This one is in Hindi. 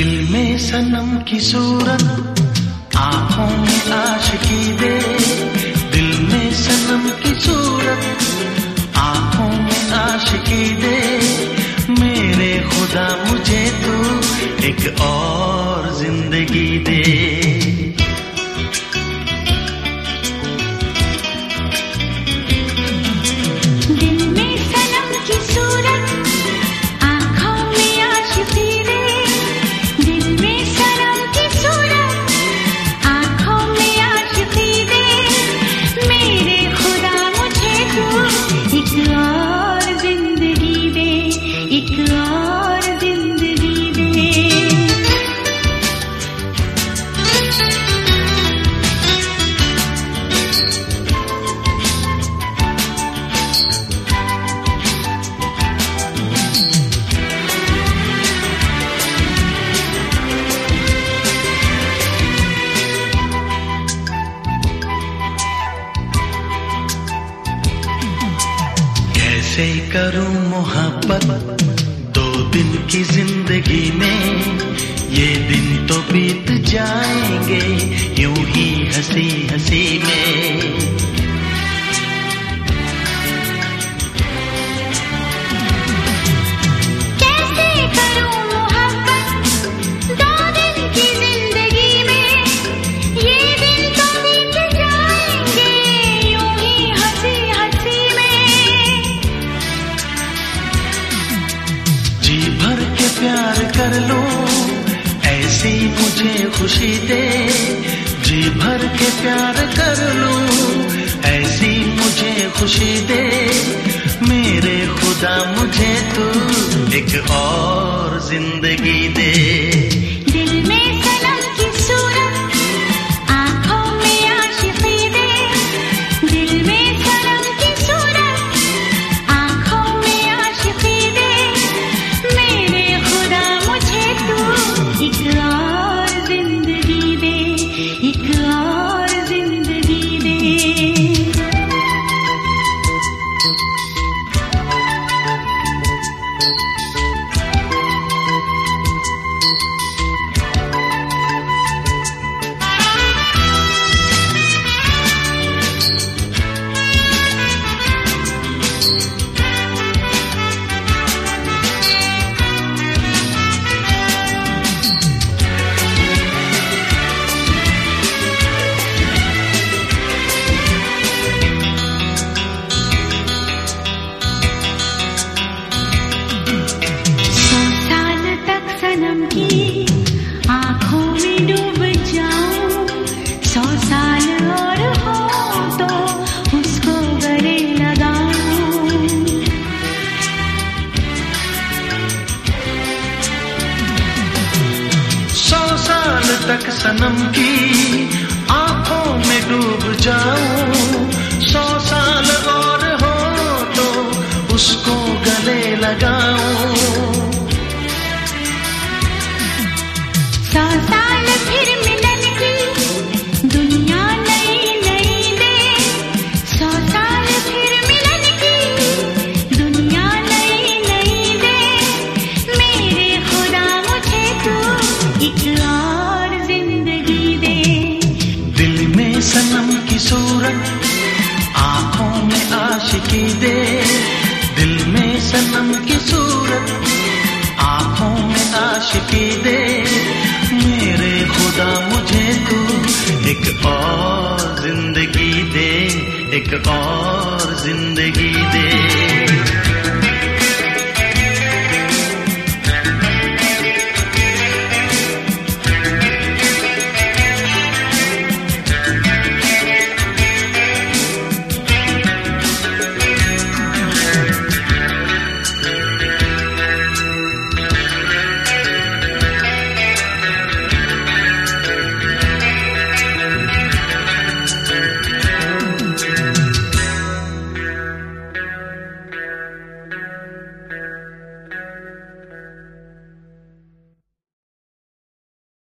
सनम की सूरत, आँखों में आशिकी दे दिल में सनम की सूरत, आँखों में आशिकी दे मेरे खुदा मुझे तू एक और कैसे करूँ मोहब्बत? दो दिन की ज़िंदगी में ये दिन तो बीत जाएँगे, यूँ ही हँसी हँसी में। कर लूँ। ऐसी मुझे खुशी दे, जी भर के प्यार कर लो। ऐसी मुझे खुशी दे, मेरे खुदा मुझे तू एक और ज़िंदगी दे। तक सनम की आँखों में डूब जाऊँ। सौ साल और हो तो उसको गले लगाऊँ। सनम की सूरत आँखों में आशिकी दे। दिल में सनम की सूरत आँखों में आशिकी दे। मेरे खुदा मुझे तू एक और ज़िंदगी दे, एक और ज़िंदगी